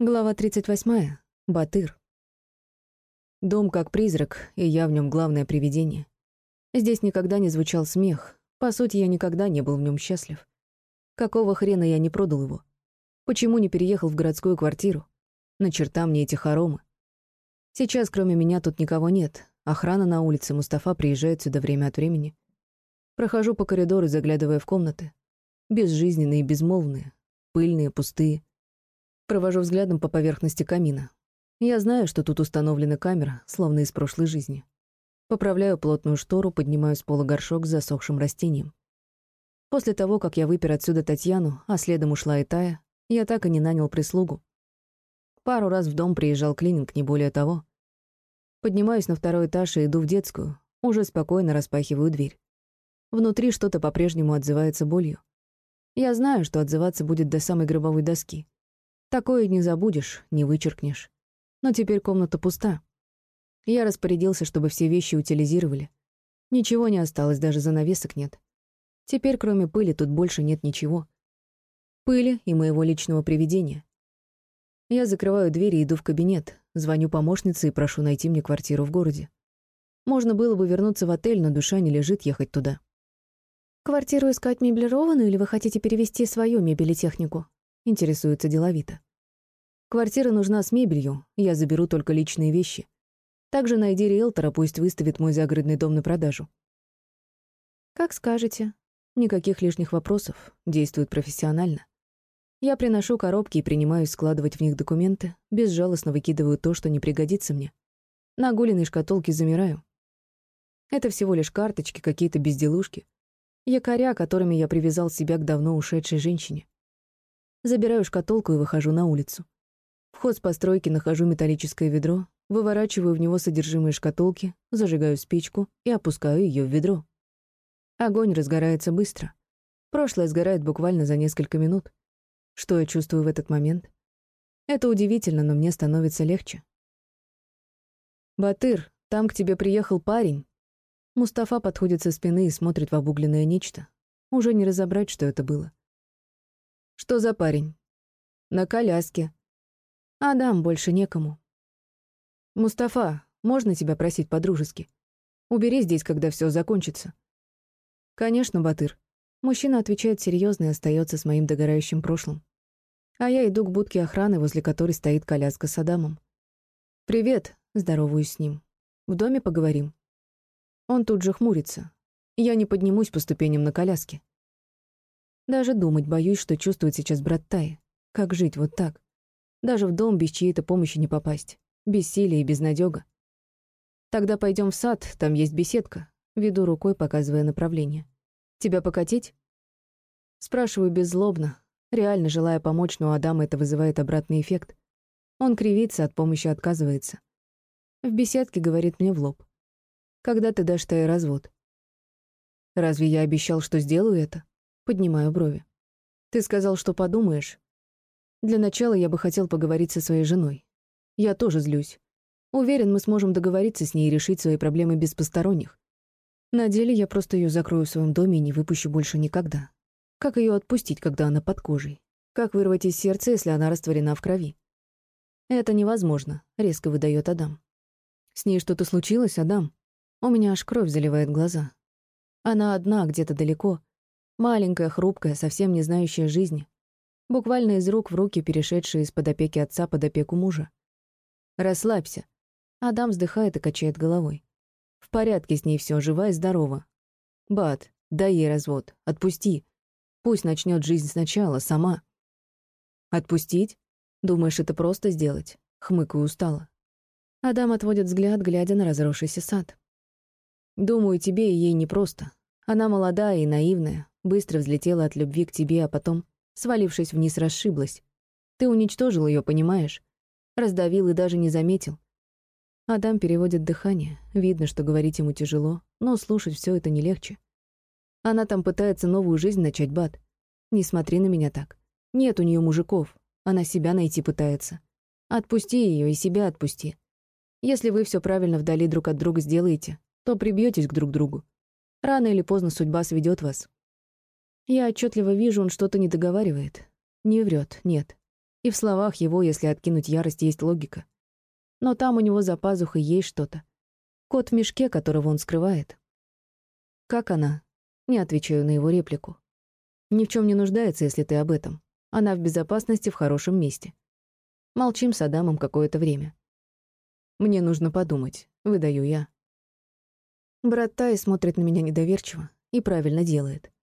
Глава 38. Батыр. Дом как призрак, и я в нем главное привидение. Здесь никогда не звучал смех. По сути, я никогда не был в нем счастлив. Какого хрена я не продал его? Почему не переехал в городскую квартиру? На черта мне эти хоромы. Сейчас, кроме меня, тут никого нет. Охрана на улице, Мустафа приезжает сюда время от времени. Прохожу по коридору, заглядывая в комнаты. Безжизненные безмолвные. Пыльные, пустые. Провожу взглядом по поверхности камина. Я знаю, что тут установлена камера, словно из прошлой жизни. Поправляю плотную штору, поднимаю с пола горшок с засохшим растением. После того, как я выпер отсюда Татьяну, а следом ушла и Тая, я так и не нанял прислугу. Пару раз в дом приезжал клининг, не более того. Поднимаюсь на второй этаж и иду в детскую, уже спокойно распахиваю дверь. Внутри что-то по-прежнему отзывается болью. Я знаю, что отзываться будет до самой гробовой доски. Такое не забудешь, не вычеркнешь. Но теперь комната пуста. Я распорядился, чтобы все вещи утилизировали. Ничего не осталось, даже занавесок нет. Теперь, кроме пыли, тут больше нет ничего. Пыли и моего личного привидения. Я закрываю дверь и иду в кабинет, звоню помощнице и прошу найти мне квартиру в городе. Можно было бы вернуться в отель, но душа не лежит ехать туда. «Квартиру искать меблированную или вы хотите перевести свою мебель и технику?» — интересуется деловито. Квартира нужна с мебелью, я заберу только личные вещи. Также найди риэлтора, пусть выставит мой загородный дом на продажу. Как скажете. Никаких лишних вопросов, действует профессионально. Я приношу коробки и принимаюсь складывать в них документы, безжалостно выкидываю то, что не пригодится мне. На гулиной шкатулке замираю. Это всего лишь карточки, какие-то безделушки. Якоря, которыми я привязал себя к давно ушедшей женщине. Забираю шкатулку и выхожу на улицу. Вход с постройки нахожу металлическое ведро, выворачиваю в него содержимое шкатулки, зажигаю спичку и опускаю ее в ведро. Огонь разгорается быстро. Прошлое сгорает буквально за несколько минут. Что я чувствую в этот момент? Это удивительно, но мне становится легче. «Батыр, там к тебе приехал парень». Мустафа подходит со спины и смотрит в обугленное нечто. Уже не разобрать, что это было. «Что за парень?» «На коляске», Адам больше некому. «Мустафа, можно тебя просить по-дружески? Убери здесь, когда все закончится». «Конечно, Батыр». Мужчина отвечает серьезно и остается с моим догорающим прошлым. А я иду к будке охраны, возле которой стоит коляска с Адамом. «Привет», — здороваюсь с ним. «В доме поговорим». Он тут же хмурится. Я не поднимусь по ступеням на коляске. Даже думать боюсь, что чувствует сейчас брат Таи. Как жить вот так? Даже в дом без чьей-то помощи не попасть. Бессилие и безнадёга. Тогда пойдем в сад, там есть беседка. Веду рукой, показывая направление. Тебя покатить? Спрашиваю беззлобно, реально желая помочь, но у Адама это вызывает обратный эффект. Он кривится, от помощи отказывается. В беседке говорит мне в лоб. Когда ты дашь Тае развод? Разве я обещал, что сделаю это? Поднимаю брови. Ты сказал, что подумаешь. Для начала я бы хотел поговорить со своей женой. Я тоже злюсь. Уверен, мы сможем договориться с ней и решить свои проблемы без посторонних. На деле я просто ее закрою в своем доме и не выпущу больше никогда. Как ее отпустить, когда она под кожей? Как вырвать из сердца, если она растворена в крови? Это невозможно, резко выдает Адам. С ней что-то случилось, Адам? У меня аж кровь заливает глаза. Она одна, где-то далеко. Маленькая, хрупкая, совсем не знающая жизни буквально из рук в руки перешедшие из-под опеки отца под опеку мужа. «Расслабься». Адам вздыхает и качает головой. «В порядке с ней все, жива и здорова. Бат, дай ей развод, отпусти. Пусть начнет жизнь сначала, сама». «Отпустить? Думаешь, это просто сделать?» Хмыкаю устало. Адам отводит взгляд, глядя на разросшийся сад. «Думаю, тебе и ей непросто. Она молодая и наивная, быстро взлетела от любви к тебе, а потом свалившись вниз, расшиблась. Ты уничтожил ее, понимаешь? Раздавил и даже не заметил. Адам переводит дыхание. Видно, что говорить ему тяжело, но слушать все это не легче. Она там пытается новую жизнь начать, Бат. Не смотри на меня так. Нет у нее мужиков. Она себя найти пытается. Отпусти ее и себя отпусти. Если вы все правильно вдали друг от друга сделаете, то прибьетесь к друг другу. Рано или поздно судьба сведет вас. Я отчетливо вижу, он что-то не договаривает. Не врет, нет. И в словах его, если откинуть ярость, есть логика. Но там у него за пазухой есть что-то. Кот в мешке, которого он скрывает. «Как она?» Не отвечаю на его реплику. «Ни в чем не нуждается, если ты об этом. Она в безопасности в хорошем месте». Молчим с Адамом какое-то время. «Мне нужно подумать», — выдаю я. Брат Тай смотрит на меня недоверчиво и правильно делает.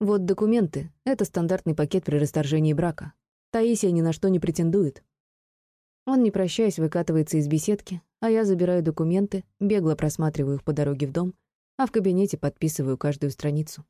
Вот документы — это стандартный пакет при расторжении брака. Таисия ни на что не претендует. Он, не прощаясь, выкатывается из беседки, а я забираю документы, бегло просматриваю их по дороге в дом, а в кабинете подписываю каждую страницу.